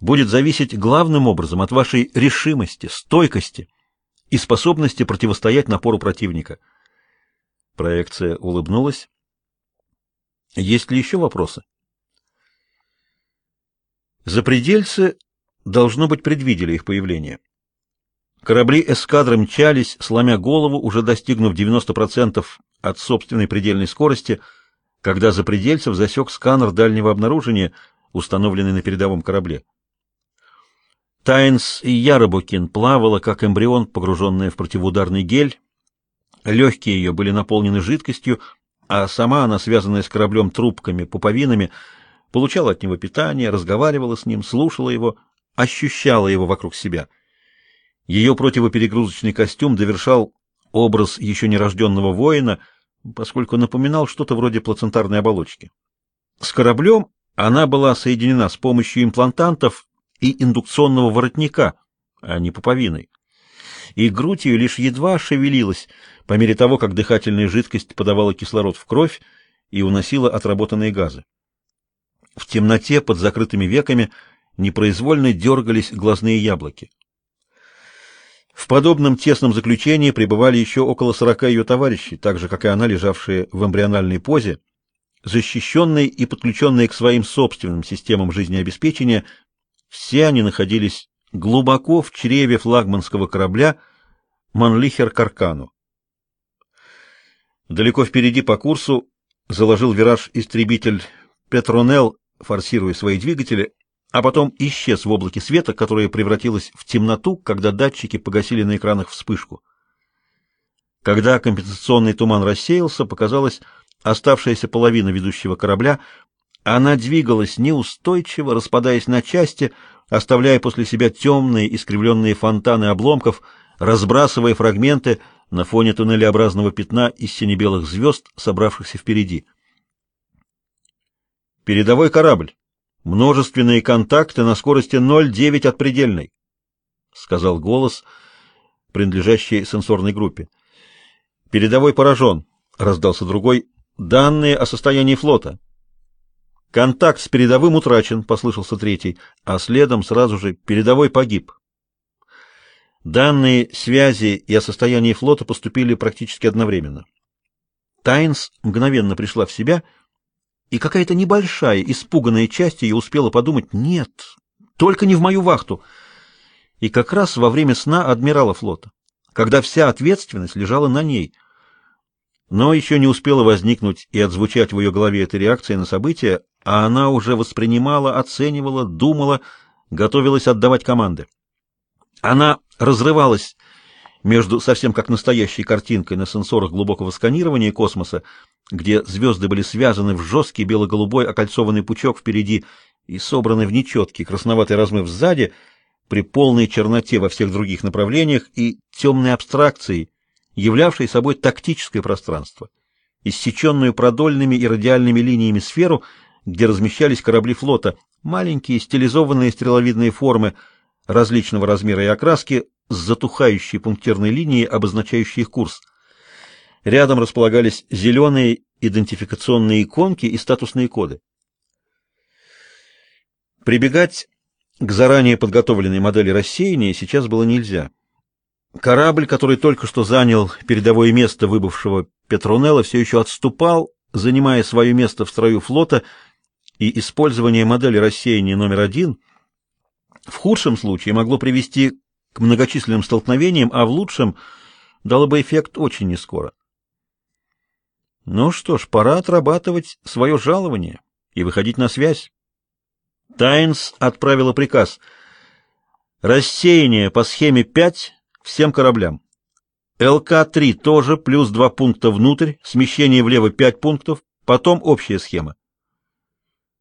будет зависеть главным образом от вашей решимости, стойкости и способности противостоять напору противника. Проекция улыбнулась. Есть ли еще вопросы? Запредельцы, должно быть, предвидели их появление. Корабли эскадры мчались, сломя голову, уже достигнув 90% от собственной предельной скорости, когда запредельцев засек сканер дальнего обнаружения, установленный на передовом корабле. Тайнс и Яробукин плавала, как эмбрион, погруженная в противоударный гель. Легкие ее были наполнены жидкостью, а сама она, связанная с кораблем трубками, пуповинами, получала от него питание, разговаривала с ним, слушала его, ощущала его вокруг себя. Ее противоперегрузочный костюм довершал образ еще нерожденного воина, поскольку напоминал что-то вроде плацентарной оболочки. С кораблем она была соединена с помощью имплантантов и индукционного воротника, а не пуповиной. И грудь ее лишь едва шевелилась по мере того, как дыхательная жидкость подавала кислород в кровь и уносила отработанные газы. В темноте под закрытыми веками непроизвольно дергались глазные яблоки. В подобном тесном заключении пребывали еще около сорока ее товарищей, так же, как и она, лежавшие в эмбриональной позе, защищенные и подключенные к своим собственным системам жизнеобеспечения, все они находились глубоко в чреве флагманского корабля Манлихер-Каркану. Далеко впереди по курсу заложил вираж истребитель Петронел, форсируя свои двигатели, а потом исчез в облаке света, которое превратилось в темноту, когда датчики погасили на экранах вспышку. Когда компенсационный туман рассеялся, показалась оставшаяся половина ведущего корабля. Она двигалась неустойчиво, распадаясь на части, оставляя после себя темные искривленные фонтаны обломков, разбрасывая фрагменты на фоне туннелеобразного пятна из сине-белых звезд, собравшихся впереди. Передовой корабль. Множественные контакты на скорости 0,9 от предельной, сказал голос, принадлежащий сенсорной группе. Передовой поражен, раздался другой. Данные о состоянии флота. Контакт с передовым утрачен, послышался третий, а следом сразу же передовой погиб. Данные связи и о состоянии флота поступили практически одновременно. Тайнс мгновенно пришла в себя и какая-то небольшая, испуганная часть ее успела подумать «нет, только не в мою вахту». И как раз во время сна адмирала флота, когда вся ответственность лежала на ней. Но еще не успела возникнуть и отзвучать в ее голове эта реакция на события, а она уже воспринимала, оценивала, думала, готовилась отдавать команды. Она разрывалась между совсем как настоящей картинкой на сенсорах глубокого сканирования космоса, где звезды были связаны в жесткий бело-голубой окольцованный пучок впереди и собраны в нечеткий красноватый размыв сзади, при полной черноте во всех других направлениях и темной абстракции, являвшей собой тактическое пространство, иссеченную продольными и радиальными линиями сферу, где размещались корабли флота, маленькие стилизованные стреловидные формы различного размера и окраски, с затухающей пунктирной линией, обозначающей их курс. Рядом располагались зеленые идентификационные иконки и статусные коды. Прибегать к заранее подготовленной модели рассеяния сейчас было нельзя. Корабль, который только что занял передовое место выбывшего Петронелла, все еще отступал, занимая свое место в строю флота, и использование модели рассеяния номер один в худшем случае могло привести к многочисленным столкновениям, а в лучшем дало бы эффект очень нескоро. Ну что ж, пора отрабатывать свое жалование и выходить на связь. Тайнс отправила приказ. Рассеяние по схеме 5 всем кораблям. ЛК-3 тоже плюс 2 пункта внутрь, смещение влево 5 пунктов, потом общая схема.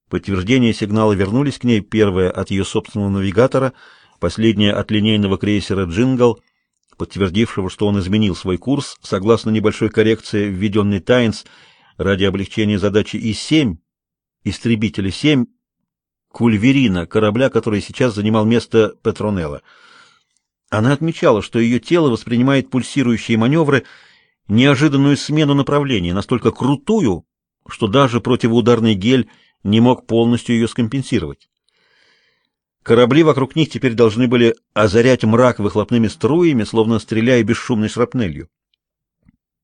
Подтверждения сигнала вернулись к ней, первое от ее собственного навигатора — последняя от линейного крейсера «Джингл», подтвердившего, что он изменил свой курс согласно небольшой коррекции, введенной Тайнс ради облегчения задачи И-7, истребителя 7, Кульверина, корабля, который сейчас занимал место Петронелла. Она отмечала, что ее тело воспринимает пульсирующие маневры, неожиданную смену направления, настолько крутую, что даже противоударный гель не мог полностью ее скомпенсировать. Корабли вокруг них теперь должны были озарять мрак выхлопными струями, словно стреляя бесшумной шрапнелью.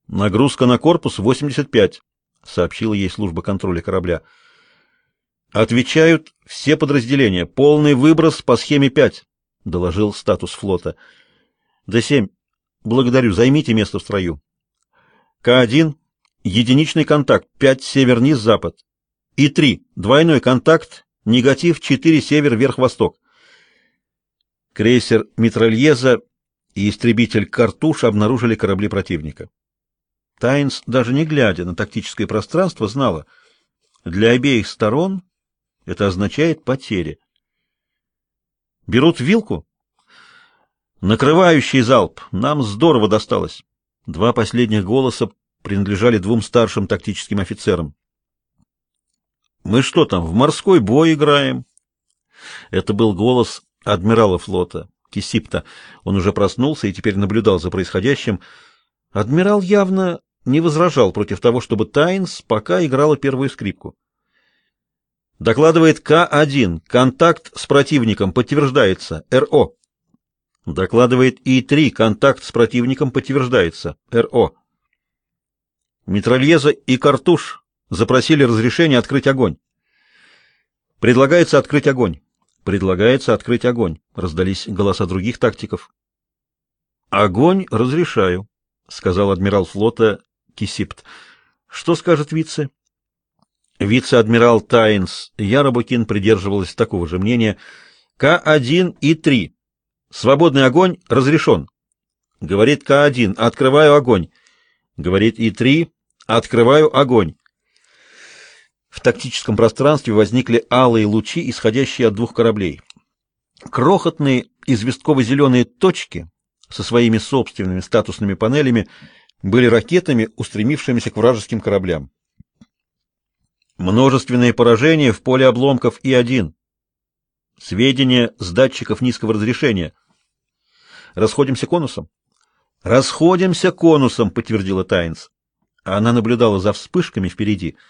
«Нагрузка на корпус 85», — сообщила ей служба контроля корабля. «Отвечают все подразделения. Полный выброс по схеме 5», — доложил статус флота. «Д-7. Благодарю. Займите место в строю». К-1. Единичный контакт. 5 север-низ-запад. И-3. Двойной контакт Негатив 4 север вверх восток. Крейсер Митральеза и истребитель Картуш обнаружили корабли противника. Тайнс, даже не глядя на тактическое пространство, знала, для обеих сторон это означает потери. Берут вилку? Накрывающий залп. Нам здорово досталось. Два последних голоса принадлежали двум старшим тактическим офицерам. Мы что там, в морской бой играем? Это был голос адмирала флота, Кисипта. Он уже проснулся и теперь наблюдал за происходящим. Адмирал явно не возражал против того, чтобы Тайнс пока играла первую скрипку. Докладывает К-1. Контакт с противником подтверждается. РО. Докладывает И-3. Контакт с противником подтверждается. РО. Митральеза и Картуш Запросили разрешение открыть огонь. Предлагается открыть огонь. Предлагается открыть огонь. Раздались голоса других тактиков. Огонь разрешаю, сказал адмирал флота Кисипт. Что скажет вице? Вице-адмирал Тайнс Яробукин придерживалась такого же мнения. К1 и 3. Свободный огонь разрешен. Говорит К1, открываю огонь. Говорит И3, открываю огонь. В тактическом пространстве возникли алые лучи, исходящие от двух кораблей. Крохотные известково-зеленые точки со своими собственными статусными панелями были ракетами, устремившимися к вражеским кораблям. Множественные поражения в поле обломков И-1. Сведения с датчиков низкого разрешения. Расходимся конусом? Расходимся конусом, подтвердила Тайнс. Она наблюдала за вспышками впереди —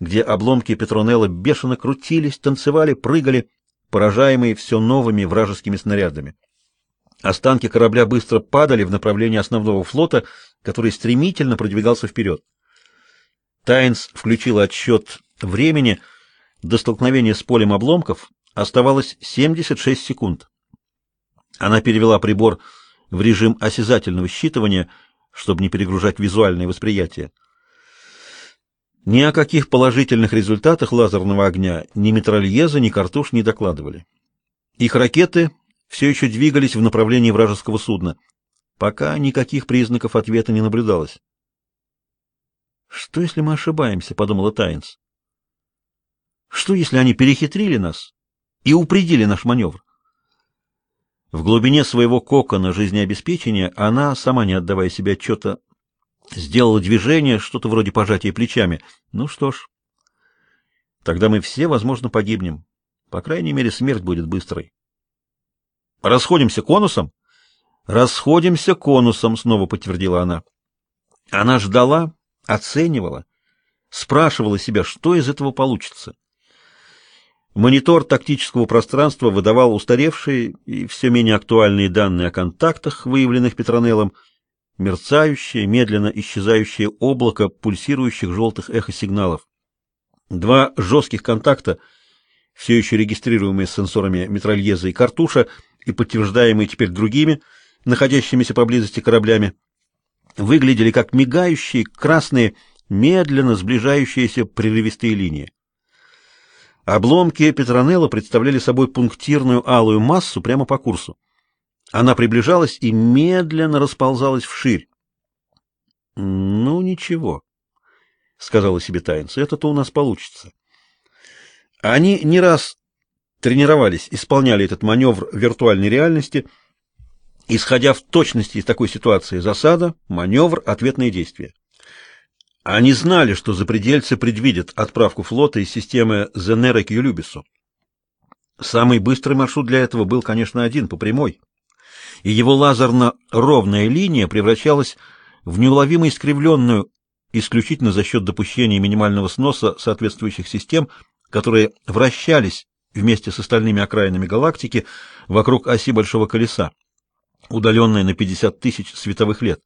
где обломки Петронелла бешено крутились, танцевали, прыгали, поражаемые все новыми вражескими снарядами. Останки корабля быстро падали в направлении основного флота, который стремительно продвигался вперед. Тайнс включил отсчет времени. До столкновения с полем обломков оставалось 76 секунд. Она перевела прибор в режим осязательного считывания, чтобы не перегружать визуальное восприятие. Ни о каких положительных результатах лазерного огня ни Метрольеза, ни Картуш не докладывали. Их ракеты все еще двигались в направлении вражеского судна. Пока никаких признаков ответа не наблюдалось. «Что, если мы ошибаемся?» — подумала Тайнс. «Что, если они перехитрили нас и упредили наш маневр?» В глубине своего кокона жизнеобеспечения она, сама не отдавая себе отчета, Сделала движение, что-то вроде пожатия плечами. Ну что ж, тогда мы все, возможно, погибнем. По крайней мере, смерть будет быстрой. Расходимся конусом? Расходимся конусом, снова подтвердила она. Она ждала, оценивала, спрашивала себя, что из этого получится. Монитор тактического пространства выдавал устаревшие и все менее актуальные данные о контактах, выявленных Петронеллом, мерцающее, медленно исчезающее облако пульсирующих желтых эхосигналов. Два жестких контакта, все еще регистрируемые сенсорами Метрольеза и Картуша и подтверждаемые теперь другими, находящимися поблизости кораблями, выглядели как мигающие красные, медленно сближающиеся прерывистые линии. Обломки Петронелла представляли собой пунктирную алую массу прямо по курсу. Она приближалась и медленно расползалась вширь. «Ну, ничего», — сказала себе Тайнс, — «это-то у нас получится». Они не раз тренировались, исполняли этот маневр виртуальной реальности, исходя в точности из такой ситуации засада, маневр, ответные действия. Они знали, что запредельцы предвидят отправку флота из системы Зенера к Юлюбису. Самый быстрый маршрут для этого был, конечно, один, по прямой — и его лазерно-ровная линия превращалась в неуловимо искривленную исключительно за счет допущения минимального сноса соответствующих систем, которые вращались вместе с остальными окраинами галактики вокруг оси Большого Колеса, удаленной на 50 тысяч световых лет.